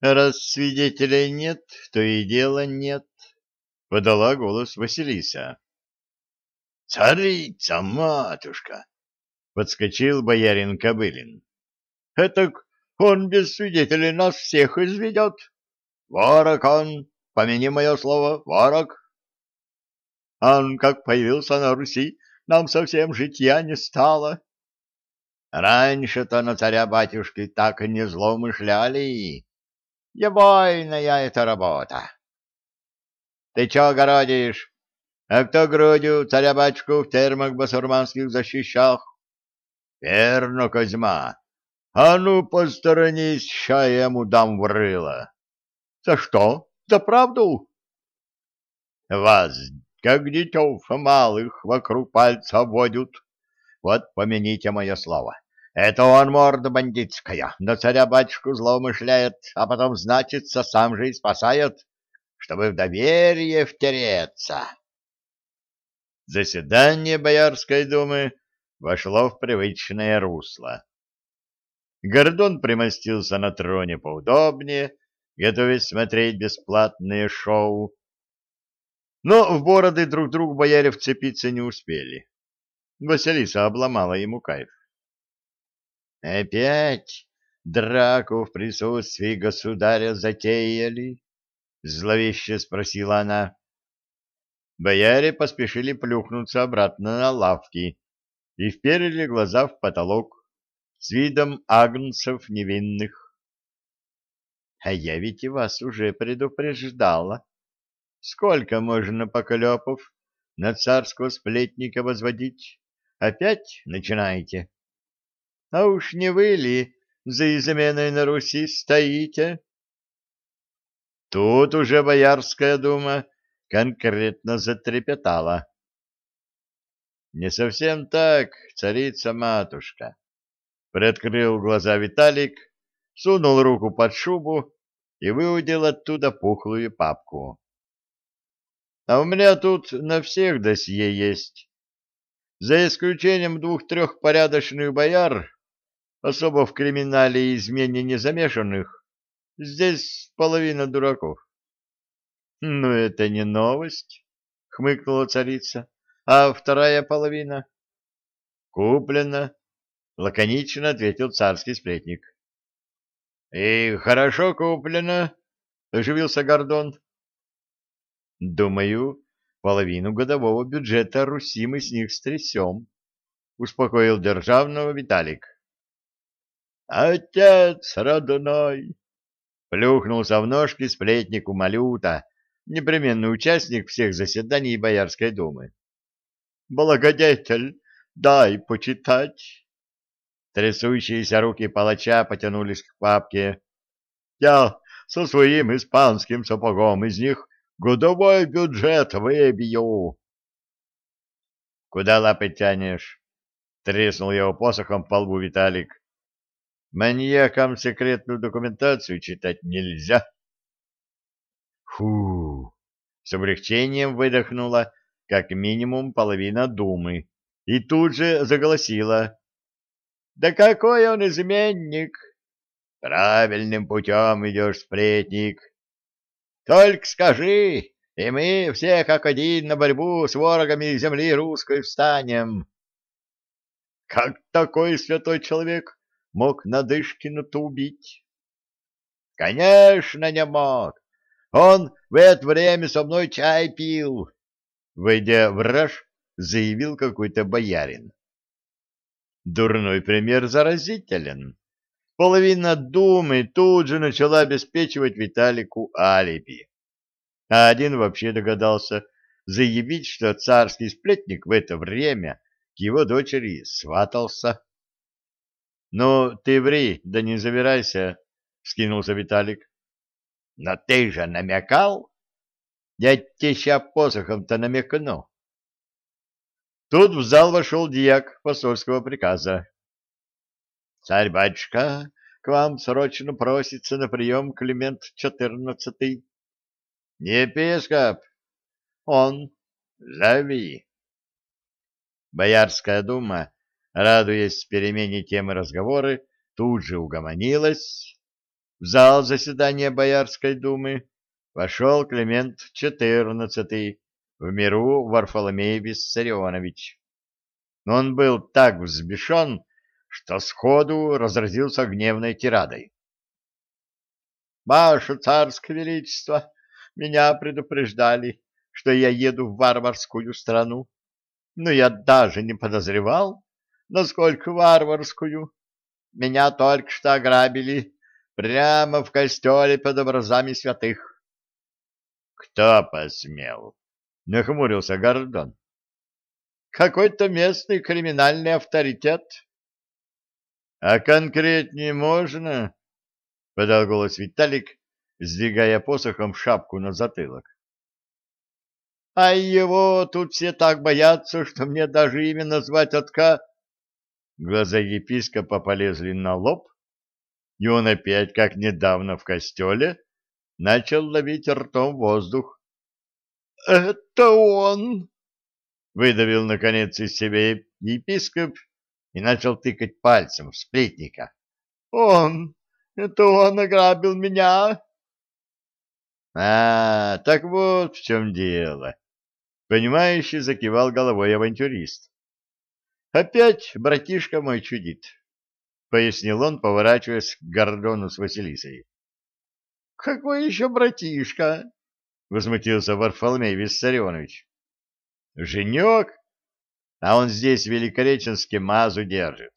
Раз свидетелей нет, то и дела нет, — подала голос Василиса. — Царица, матушка! — подскочил боярин Кобылин. — Этак он без свидетелей нас всех изведет. Ворог он, помяни мое слово, ворог. Он, как появился на Руси, нам совсем житья не стало. Раньше-то на царя-батюшки так и не злоумышляли. Ебойная эта работа. Ты чё городишь? А кто грудью царя-батюшку в термах басурманских защищал? Верно, Козьма. А ну, посторонись, ща я ему дам в рыло. За что? За правду? Вас, как детев малых, вокруг пальца водят. Вот помяните мое слово. Это он морда бандитская, на царя-батюшку злоумышляет, а потом, значится, сам же и спасает, чтобы в доверие втереться. Заседание Боярской думы вошло в привычное русло. Гордон примостился на троне поудобнее, готовясь смотреть бесплатное шоу. Но в бороды друг другу бояре вцепиться не успели. Василиса обломала ему кайф. Опять драку в присутствии государя затеяли? Зловеще спросила она. Бояре поспешили плюхнуться обратно на лавки и вперили глаза в потолок с видом агнцев невинных. — А я ведь и вас уже предупреждала. Сколько можно поклепов на царского сплетника возводить? Опять начинаете? А уж не вы ли за изменой на Руси стоите? Тут уже Боярская дума конкретно затрепетала. Не совсем так, царица-матушка. Приоткрыл глаза Виталик, сунул руку под шубу и выудил оттуда пухлую папку. А у меня тут на всех досье есть. За исключением двух-трех порядочных бояр, особо в криминале и измене не замешанных, здесь половина дураков. — Ну, это не новость, — хмыкнула царица. — А вторая половина? — Куплена, — лаконично ответил царский сплетник. — И хорошо куплено, — оживился Гордон. — Думаю, половину годового бюджета Руси мы с них стрясем, — успокоил державного Виталик. Отец родной! Плюхнулся в ножки сплетнику Малюта, непременный участник всех заседаний Боярской думы. Благодетель, дай почитать. Трясущиеся руки палача потянулись к папке. Я со своим испанским сапогом из них годовой бюджет выбью. Куда лапы тянешь? Треснул его посохом по лбу Виталик. Маньякам секретную документацию читать нельзя. Фу! С облегчением выдохнула как минимум половина думы и тут же заголосила. Да какой он изменник! Правильным путем идешь, сплетник. Только скажи, и мы все как один на борьбу с ворогами земли русской встанем. Как такой святой человек мог Надышкину-то убить? Конечно, не мог. Он в это время со мной чай пил. Войдя в раж, заявил какой-то боярин. Дурной пример заразителен. Половина думы тут же начала обеспечивать Виталику алиби. А один вообще догадался заявить, что царский сплетник в это время к его дочери сватался. — Ну, ты ври, да не завирайся, — скинулся Виталик. — Но ты же намекал? Я тебе ща посохом-то намекну. Тут в зал вошел дьяк посольского приказа. — Царь-батюшка, к вам срочно просится на прием Климент четырнадцатый. — епископ. — Он. Зови. Боярская дума радуясь перемене темы разговоры, тут же угомонилась, в зал заседания Боярской думы вошел Климент XIV в миру Варфоломей Виссарионович. Он был так взбешен, что сходу разразился гневной тирадой. «Ваше царское величество, меня предупреждали, что я еду в варварскую страну, но я даже не подозревал, насколько варварскую. Меня только что ограбили прямо в костеле под образами святых. — Кто посмел? — нахмурился Гордон. — Какой-то местный криминальный авторитет. — А конкретнее можно? — подал голос Виталик, сдвигая посохом шапку на затылок. — А его тут все так боятся, что мне даже имя назвать отка... Глаза епископа полезли на лоб, и он опять, как недавно в костеле, начал ловить ртом воздух. — Это он! — выдавил, наконец, из себя епископ и начал тыкать пальцем в сплетника. — Он! Это он ограбил меня! — А, так вот в чем дело! — понимающий закивал головой авантюрист. — Опять братишка мой чудит. — пояснил он, поворачиваясь к Гордону с Василисой. — Какой еще братишка? — возмутился Варфоломей Виссарионович. — Женек? А он здесь в Великореченске мазу держит.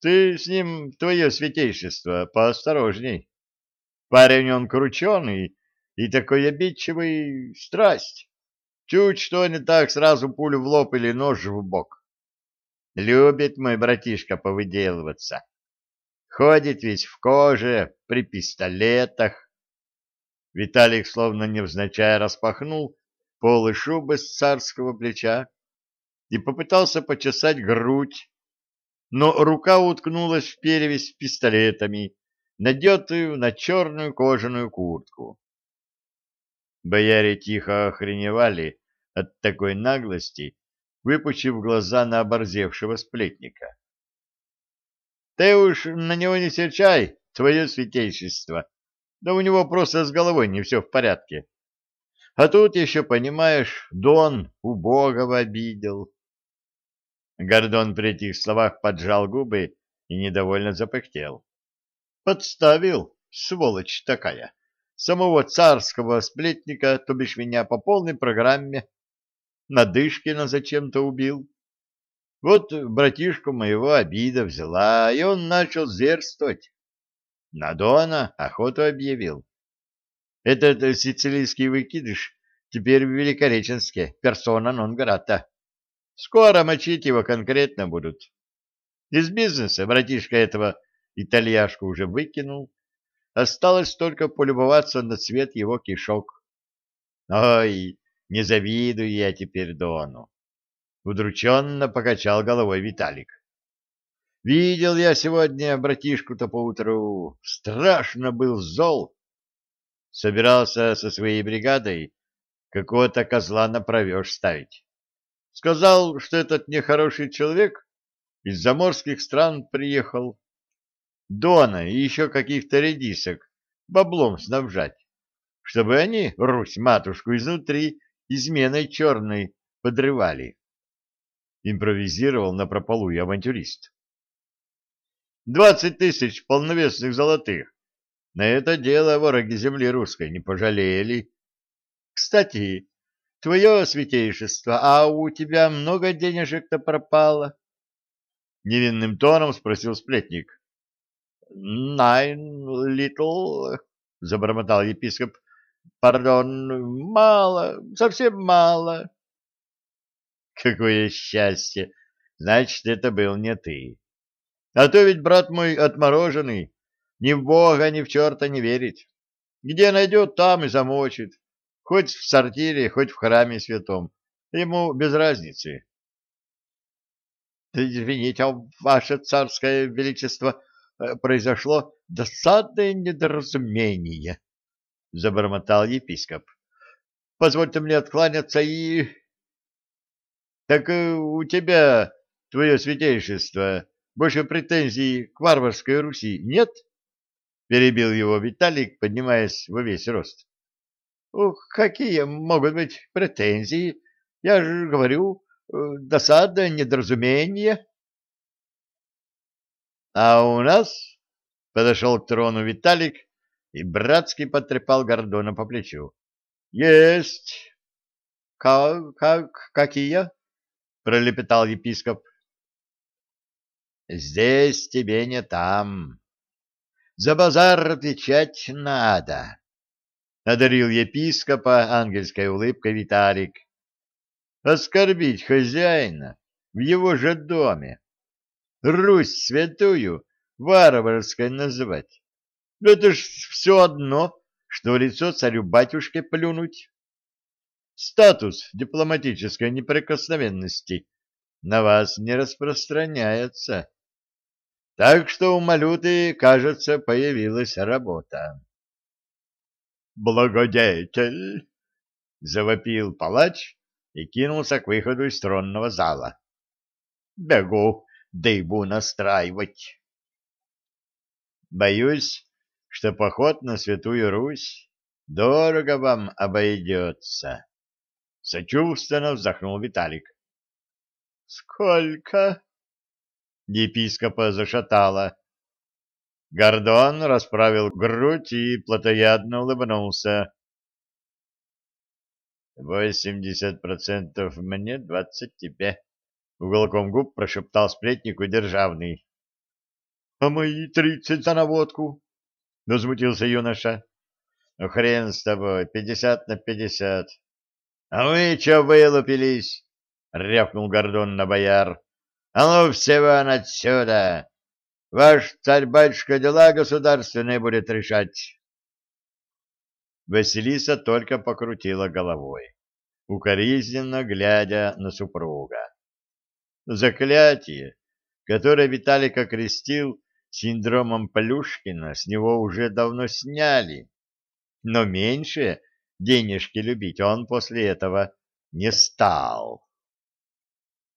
Ты с ним, твое святейшество, поосторожней. Парень он крученый и такой обидчивый страсть. Чуть что не так, сразу пулю в лоб или нож в бок. Любит мой братишка повыделываться. Ходит весь в коже, при пистолетах. Виталик, словно невзначай, распахнул полы шубы с царского плеча и попытался почесать грудь, но рука уткнулась в перевязь пистолетами, надетую на черную кожаную куртку. Бояре тихо охреневали от такой наглости выпучив глаза на оборзевшего сплетника. — Ты уж на него не серчай, твое святейшество. Да у него просто с головой не все в порядке. А тут еще, понимаешь, Дон убогого обидел. Гордон при этих словах поджал губы и недовольно запыхтел. Подставил, сволочь такая, самого царского сплетника, то бишь меня по полной программе. Надышкина зачем-то убил. Вот братишку моего обида взяла, и он начал зверствовать. На Дона охоту объявил. Этот сицилийский выкидыш теперь в Великореченске, персона нон-грата. Скоро мочить его конкретно будут. Из бизнеса братишка этого итальяшку уже выкинул. Осталось только полюбоваться на цвет его кишок. Ой, не завидую я теперь Дону. Удрученно покачал головой Виталик. Видел я сегодня братишку-то поутру. Страшно был зол. Собирался со своей бригадой какого-то козла на провеж ставить. Сказал, что этот нехороший человек из заморских стран приехал. Дона и еще каких-то редисок баблом снабжать, чтобы они, Русь-матушку, изнутри изменой черной подрывали. Импровизировал на прополу и авантюрист. Двадцать тысяч полновесных золотых. На это дело вороги земли русской не пожалели. Кстати, твое святейшество, а у тебя много денежек-то пропало? Невинным тоном спросил сплетник. Nine little, забормотал епископ, Пардон, мало, совсем мало. Какое счастье! Значит, это был не ты. А то ведь, брат мой, отмороженный, ни в Бога, ни в черта не верит. Где найдет, там и замочит. Хоть в сортире, хоть в храме святом. Ему без разницы. Извините, ваше царское величество, э, произошло досадное недоразумение — забормотал епископ. — Позвольте мне откланяться и... — Так э, у тебя, твое святейшество, больше претензий к варварской Руси нет? — перебил его Виталик, поднимаясь во весь рост. — Какие могут быть претензии? Я же говорю, э, досада, недоразумение. — А у нас, — подошел к трону Виталик и братски потрепал Гордона по плечу. — Есть. — Как, как, какие? — пролепетал епископ. — Здесь тебе не там. За базар отвечать надо, — одарил епископа ангельской улыбкой Виталик. — Оскорбить хозяина в его же доме. Русь святую варварской называть. Это ж все одно, что лицо царю-батюшке плюнуть. Статус дипломатической неприкосновенности на вас не распространяется. Так что у Малюты, кажется, появилась работа. «Благодетель!» — завопил палач и кинулся к выходу из тронного зала. «Бегу дыбу настраивать!» «Боюсь, что поход на Святую Русь дорого вам обойдется!» Сочувственно вздохнул Виталик. «Сколько?» Епископа зашатала. Гордон расправил грудь и плотоядно улыбнулся. «Восемьдесят процентов мне, двадцать тебе», — уголком губ прошептал сплетнику державный. «А мои тридцать за наводку?» — возмутился юноша. «Ну, хрен с тобой, пятьдесят на пятьдесят». «А вы че вылупились?» — рявкнул Гордон на бояр. А ну, все вон отсюда! Ваш царь-батюшка дела государственные будет решать. Василиса только покрутила головой, укоризненно глядя на супруга. Заклятие, которое Виталик окрестил синдромом Плюшкина, с него уже давно сняли, но меньше денежки любить он после этого не стал.